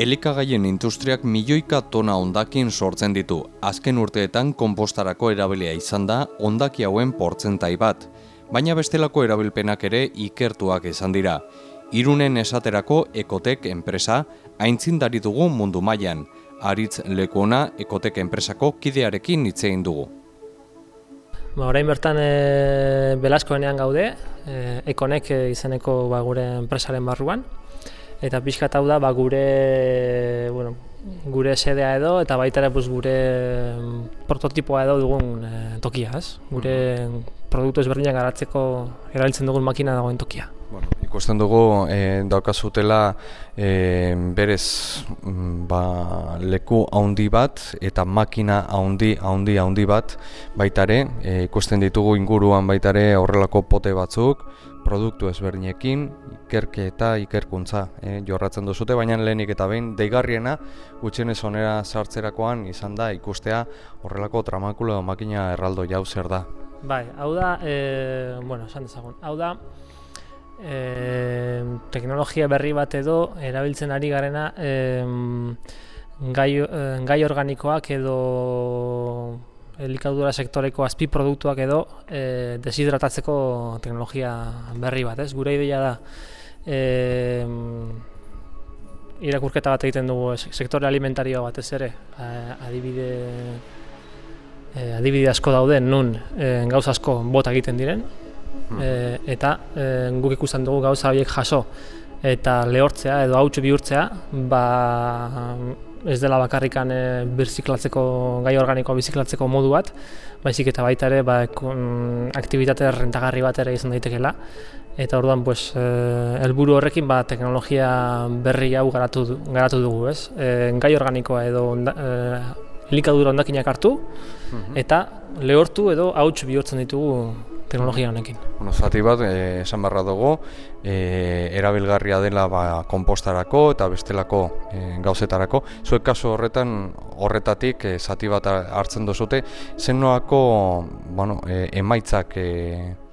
Elikagaien industriak milioika tona ondakin sortzen ditu. Azken urteetan konpostarako erabilia izan da ondaki hauen portzentai bat, baina bestelako erabilpenak ere ikertuak izan dira. Irunen esaterako Ekotek enpresa aintzindari dugu mundu mailan. Aritz lekuona Ekotek enpresako kidearekin hitz egin dugu. Ba, orain bertan e, Belaskoenean gaude, e, Ekonek e, izeneko ba, gure enpresaren barruan eta pixkat hau da ba, gure bueno, gure sedea edo eta baita ere gure mm, prototipoa edo dugun e, tokia, ez? Gure produktu ezberdinak garatzeko erabiltzen dugun makina dagoen tokia. Bueno, ikusten dugu e, daukazutela e, berez mm, ba, leku haundi bat eta makina haundi haundi haundi bat baitare e, ikusten ditugu inguruan baitare horrelako pote batzuk produktu ezberdinekin ikerke eta ikerkuntza e, jorratzen duzute baina lehenik eta behin deigarriena gutxienez onera sartzerakoan izan da ikustea horrelako tramakulo makina erraldo jau zer da Bai, hau da, e, bueno, esan dezagun, hau da, e, teknologia berri bat edo erabiltzen ari garena e, gai, gai organikoak edo elikadura sektoreko azpi produktuak edo e, deshidratatzeko teknologia berri bat, ez? Gure ideia da e, irakurketa bat egiten dugu sektore alimentario batez ere, adibide e, adibide asko daude nun e, gauza asko bota egiten diren. E, eta e, guk ikusten dugu gauza horiek jaso eta lehortzea edo hautsu bihurtzea ba, ez dela bakarrikan e, birziklatzeko gai organiko biziklatzeko modu bat baizik eta baita ere ba, aktivitate rentagarri bat ere izan daitekeela eta orduan pues helburu horrekin ba, teknologia berri hau garatu, garatu dugu ez e, gai organikoa edo elikadura ondakinak hartu mhm. eta lehortu edo hauts bihurtzen ditugu teknologia honekin. Bueno, zati bat, eh, esan barra dugu, eh, erabilgarria dela ba, kompostarako eta bestelako eh, gauzetarako. Zuek kasu horretan, horretatik, eh, zati bat hartzen duzute, zen noako bueno, eh, emaitzak Mm,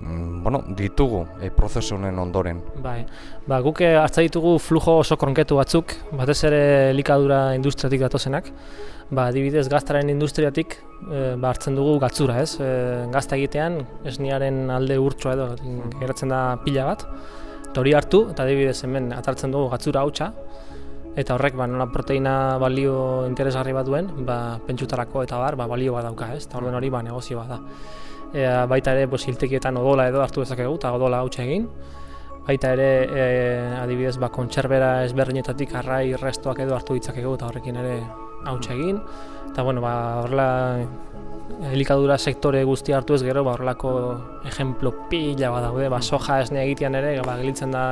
bueno, ditugu e, prozesu honen ondoren. Bai. Ba, guk eh, hartza ditugu flujo oso kronketu batzuk, batez ere elikadura industriatik datozenak. Ba, adibidez gaztaren industriatik e, ba, hartzen dugu gatzura, ez? E, gazta egitean esniaren alde urtsua edo geratzen da pila bat. Eta hori hartu, eta adibidez hemen atartzen dugu gatzura hautsa, eta horrek ba, nola proteina balio interesgarri bat duen, ba, pentsutarako eta bar, ba, balio bat dauka, ez? Eta hori ba, negozio bat da ea, baita ere pues, hiltekietan odola edo hartu dezakegu eta odola hautsa egin. Baita ere e, adibidez ba, kontserbera ezberdinetatik arrai restoak edo hartu ditzakegu eta horrekin ere hautsa egin. Eta bueno, ba, horrela helikadura sektore guzti hartu ez gero, ba, horrelako ejemplo pila bat daude, ba, soja esne egitean ere, ba, gelitzen da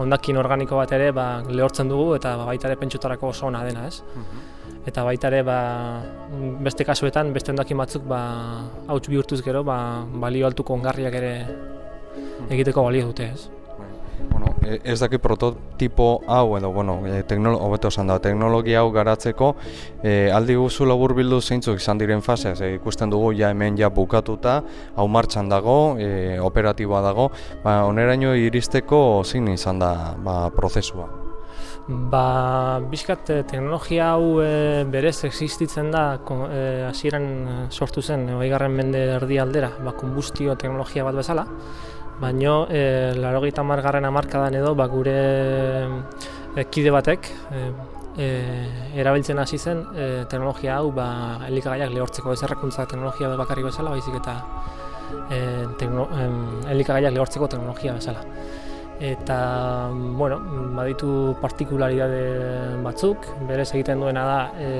ondakin organiko bat ere, ba, lehortzen dugu eta ba, baita ere pentsutarako oso ona dena, ez? Mhm eta baita ere ba, beste kasuetan beste ondakin batzuk ba hauts bihurtuz gero ba balio altuko ongarriak ere egiteko balio dute, ez? Bueno, e, ez daki prototipo hau edo bueno, e, hobeto esan da, teknologia hau garatzeko e, aldi guzu labur bildu zeintzuk izan diren fase, e, ikusten dugu ja hemen ja bukatuta, hau martxan dago, e, operatiboa dago, ba, oneraino iristeko zein izan da ba, prozesua. Ba, bizkat eh, teknologia hau e, berez existitzen da eh, hasieran e, sortu zen hogeigarren mende erdi aldera, ba, kombustio teknologia bat bezala, baino e, larogeita margarren amarkadan edo ba, gure e, kide batek e, erabiltzen hasi zen e, teknologia hau ba, elikagaiak lehortzeko. Ez errekuntza teknologia bakarrik bezala, baizik eta e, tekno, e, elikagaiak lehortzeko teknologia bezala eta bueno, baditu partikularidade batzuk, berez egiten duena da e,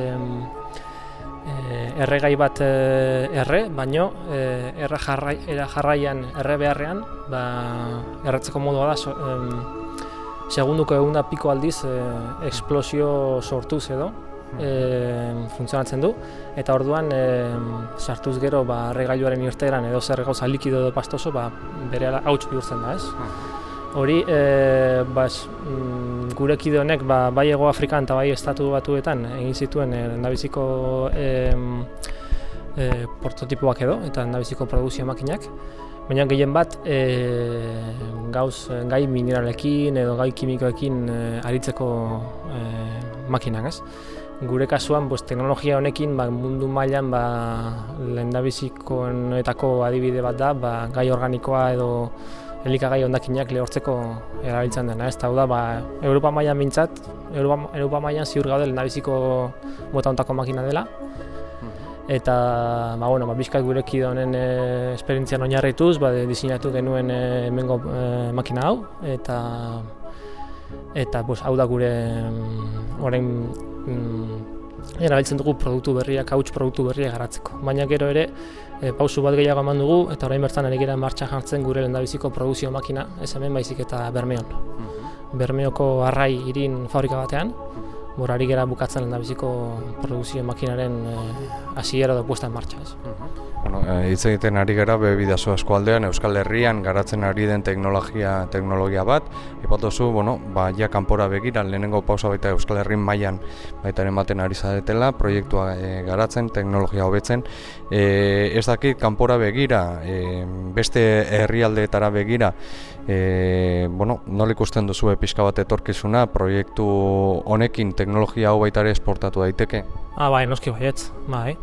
erregai bat e, erre, baino e, erra jarrai, jarraian erre beharrean, ba, erratzeko modua da, so, e, segunduko egun piko aldiz e, eksplosio sortuz edo, e, funtzionatzen du. Eta orduan e, sartuz gero ba erregailuaren irteeran edo zer gauza likido edo pastoso ba berehala hauts bihurtzen da, ez? Hori, e, bas, mm, gure kide honek ba, bai ego Afrikan eta bai estatu batuetan egin zituen e, endabiziko e, e, prototipoak edo eta endabiziko produzio makinak. baina gehien bat e, gauz gai mineralekin edo gai kimikoekin e, aritzeko e, makinak, ez? Gure kasuan, pues, teknologia honekin ba, mundu mailan ba, lehendabizikoenetako adibide bat da, ba, gai organikoa edo elikagai ondakinak lehortzeko erabiltzen dena, ez? Hau da, ba, Europa mailan mintzat, Europa, Europa mailan ziur gaude lehendabiziko mota ontako makina dela, eta ba, bueno, ba, bizkait gureki da honen e, esperientzian oinarrituz, ba, diseinatu genuen e, hemengo e, makina hau, eta eta pues, hau da gure mm, orain mm, erabiltzen dugu produktu berriak, hauts produktu berriak garatzeko. Baina gero ere, e, pausu bat gehiago eman dugu, eta orain bertan ere gira martxa jartzen gure lendabiziko produzio makina, ez hemen baizik eta Bermeon. Mhm. Bermeoko arrai irin fabrika batean, Borari gera bukatzen lendabiziko produzio makinaren eh, hasiera da puesta en marcha. Ez. Mhm. Bueno, eh, hitz egiten ari gara bebidazu eskualdean Euskal Herrian garatzen ari den teknologia teknologia bat. Ipatuzu, bueno, ba ja kanpora begira lehenengo pausa baita Euskal Herrin mailan baita ematen ari zaretela proiektua e, garatzen, teknologia hobetzen. E, ez dakit kanpora begira, e, beste herrialdeetara begira, e, bueno, nola ikusten duzu pixka bat etorkizuna proiektu honekin teknologia hau baita ere esportatu daiteke? Ah, bai, noski baietz, bai.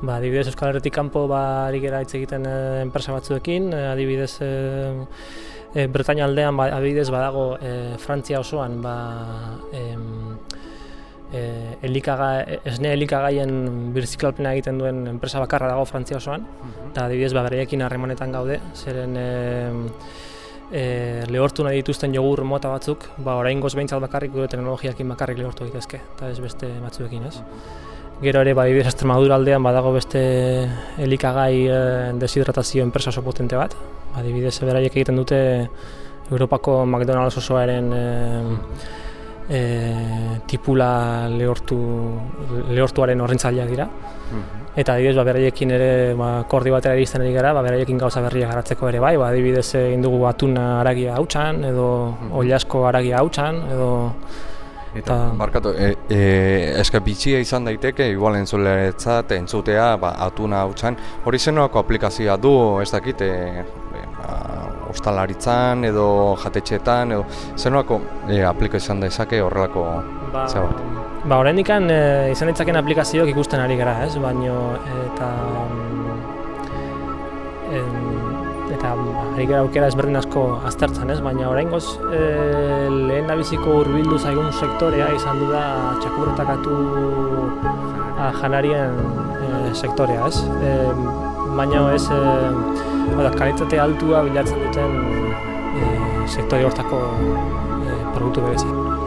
Ba, adibidez Euskal Herretik kanpo ba ari gera hitz egiten e, enpresa batzuekin, e, adibidez e, e, Bretaña aldean ba, adibidez badago e, Frantzia osoan ba e, e, elikaga, esne elikagaien birziklalpena egiten duen enpresa bakarra dago Frantzia osoan, mhm. eta adibidez ba bereekin harremanetan gaude, zeren e, e, lehortu nahi dituzten jogur mota batzuk, ba orain goz behintzat bakarrik gure teknologiakin bakarrik lehortu egitezke, eta ez beste batzuekin ez. Gero ere, badibidez, Estremadura aldean badago beste elikagai e, deshidratazio enpresa oso potente bat. Adibidez, beraiek egiten dute Europako McDonald's osoaren e, e, tipula lehortu, lehortuaren horrentzaileak dira. Mhm. Eta adibidez, ba, beraiekin ere ba, kordi batera iristen ari gara, ba, beraiekin gauza berria garatzeko ere bai, ba, adibidez egin dugu atuna aragia hautsan, edo mm oliasko aragia hautsan, edo... Eta, barkatu, e, e, eska bitxia izan daiteke, igual entzuleretzat, entzutea, ba, atuna hautsan, hori zenoako aplikazioa du, ez dakit, e, e, ba, ostalaritzan, edo jatetxeetan, edo zenoako e, aplikazioa izan daizake horrelako ba, Ba, horrein ikan e, izan ditzaken aplikazioak ikusten ari gara, ez? Baino, eta... En, eta ari gara aukera ezberdin asko aztertzen, ez? Baina orain goz, e, lehen nabiziko urbildu zaigun sektorea izan du da txakurretakatu janarien e, sektorea, ez? E, baina ez, e, bada, kalitate altua bilatzen duten e, sektore hortako e, produktu berezik.